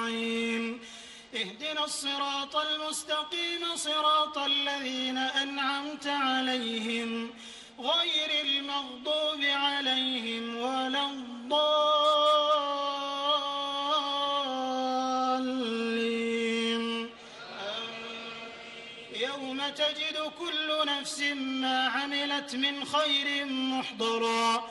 نستعين اهدنا الصراط المستقيم صراط الذين أنعمت عليهم غير المغضوب عليهم ولا الضالين. يوم تجد كل نفس ما عملت من خير محضرا.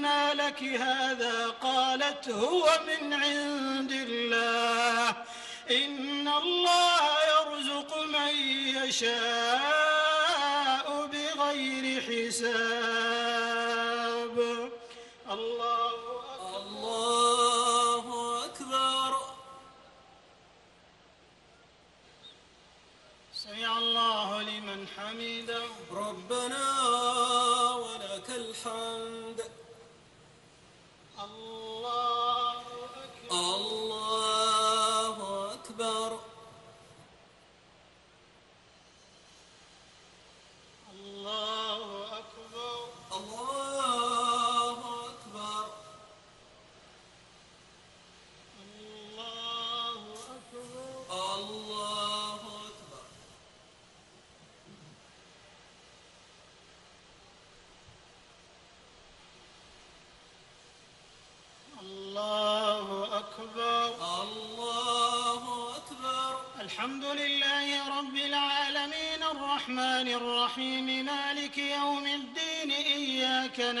أنى لك هذا قالت هو من عند الله إن الله يرزق من يشاء بغير حساب. الله أكبر الله أكبر. سمع الله لمن حمده. ربنا ولك الحمد. الله أكبر. الله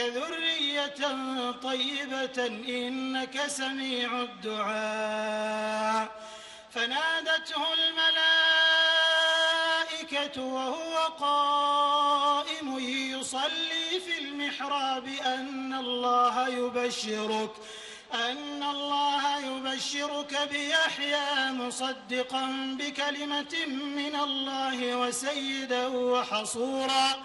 ذرية طيبة إنك سميع الدعاء. فنادته الملائكة وهو قائم يصلي في المحراب أن الله يبشرك أن الله يبشرك بيحيى مصدقا بكلمة من الله وسيدا وحصورا.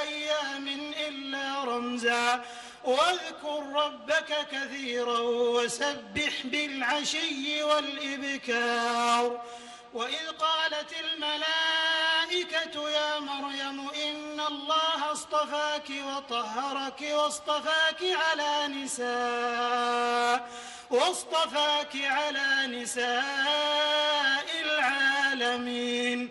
أيام إلا رمزا. واذكر ربك كثيرا وسبح بالعشي والإبكار. وإذ قالت الملائكة يا مريم إن الله اصطفاك وطهرك واصطفاك على نساء واصطفاك على نساء العالمين.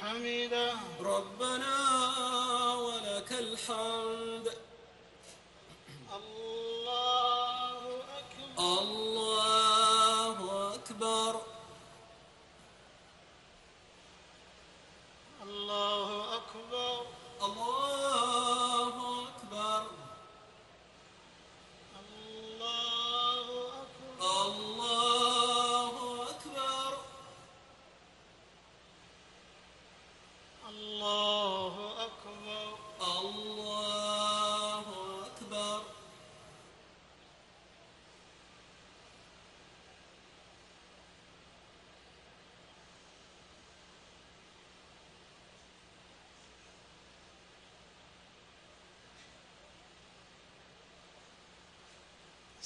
حمده ربنا ولك الحمد.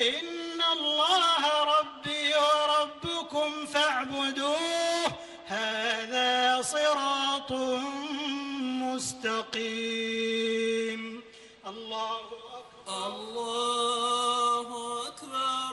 إن الله ربي وربكم فاعبدوه هذا صراط مستقيم. الله أكبر. الله أكبر.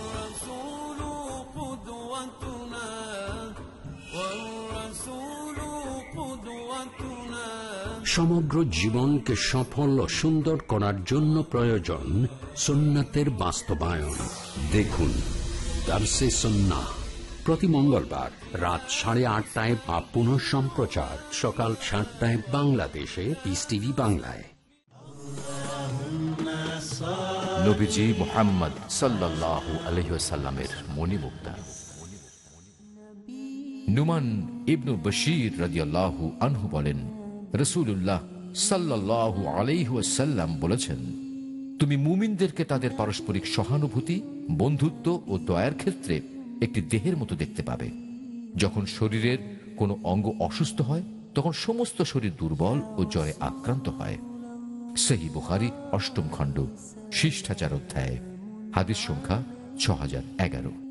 সমগ্র জীবনকে সফল ও সুন্দর করার জন্য প্রয়োজন সুন্নাতের বাস্তবায়ন। দেখুন সন্না। প্রতি মঙ্গলবার রাত সাড়ে আটটায় বা পুনঃ সম্প্রচার। সকাল সাতটায় বাংলাদেশে পিস টিভি বাংলায়। মোহাম্মদ নুমান ইবনু বশির রাদিয়াল্লাহু আনহু বলেন রসুল্লাহ সাল্লাল্লাহু আলাইহাল্লাম বলেছেন, তুমি মুমিনদেরকে তাদের পারস্পরিক সহানুভূতি, বন্ধুত্ব ও দয়ার ক্ষেত্রে একটি দেহের মতো দেখতে পাবে। যখন শরীরের কোনো অঙ্গ অসুস্থ হয়, তখন সমস্ত শরীর দুর্বল ও জ্বরে আক্রান্ত হয়। সেহি বুখারি, অষ্টম খণ্ড, শিষ্টাচার অধ্যায়, হাদিস সংখ্যা ছ হাজার এগারো।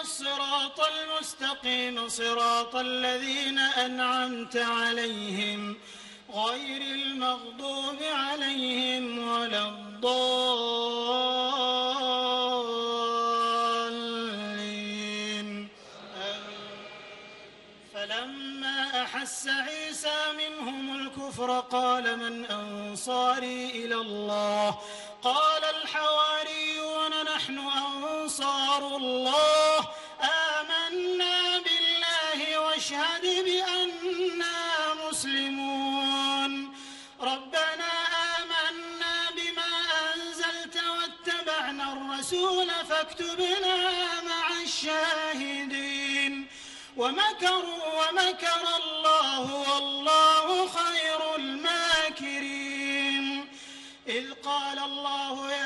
الصراط المستقيم صراط الذين أنعمت عليهم غير المغضوب عليهم ولا الضالين. فلما أحس عيسى منهم الكفر قال من أنصاري إلى الله؟ قال الحواريون نحن أنصار الله. ومكروا ومكر الله والله خير الماكرين. إذ قال الله يا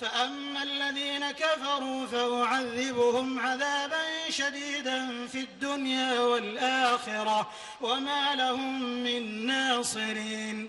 فأما الذين كفروا فأعذبهم عذابا شديدا في الدنيا والآخرة وما لهم من ناصرين.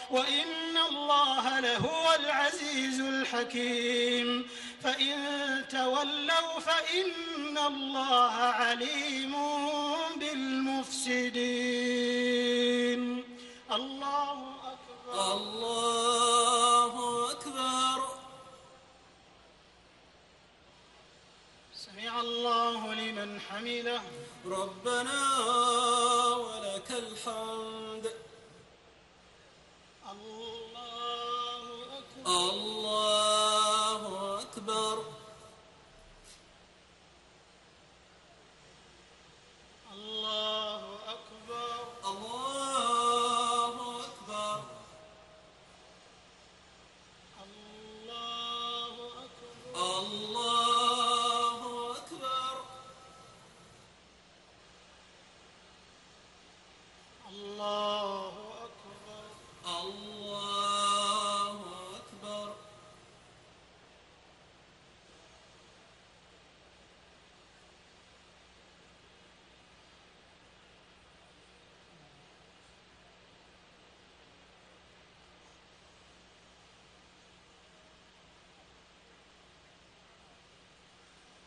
وإن الله لهو العزيز الحكيم. فإن تولوا فإن الله عليم بالمفسدين. الله أكبر. الله أكبر. سمع الله لمن حمده. ربنا ولك الحمد. الله أكبر. الله أكبر الله أكبر الله أكبر الله أكبر الله أكبر الله أكبر الله أكبر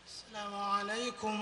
السلام عليكم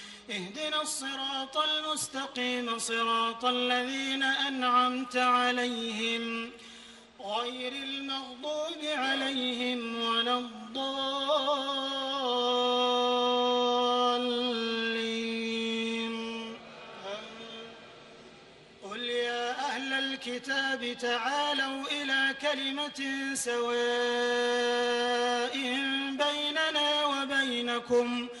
اهدنا الصراط المستقيم صراط الذين أنعمت عليهم غير المغضوب عليهم ولا الضالين. قل يا أهل الكتاب تعالوا إلى كلمة سواء بيننا وبينكم. ألا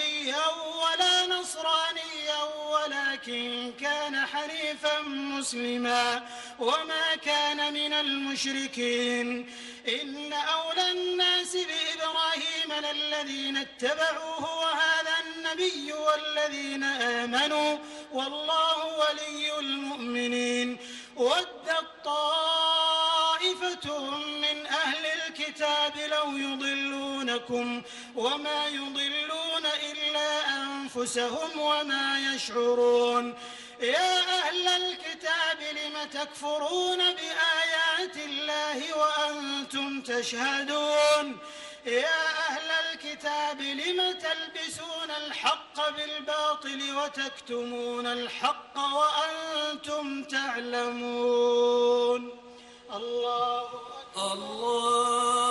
كان حنيفا مسلما وما كان من المشركين. إن أولى الناس بإبراهيم للذين اتبعوه وهذا النبي والذين آمنوا والله ولي المؤمنين. ودت طائفة من أهل الكتاب لو يضلونكم وما يضلون إلا أنفسهم وما يشعرون. يا أهل الكتاب لم تكفرون بآيات الله وأنتم تشهدون؟ يا أهل الكتاب لم تلبسون الحق بالباطل وتكتمون الحق وأنتم تعلمون. الله أكبر. الله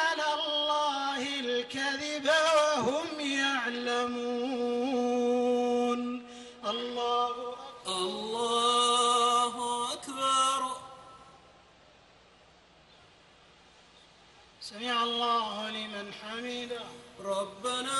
الله لمن حمده. ربنا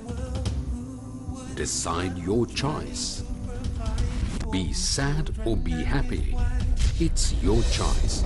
Decide your choice. Be sad or be happy. It's your choice.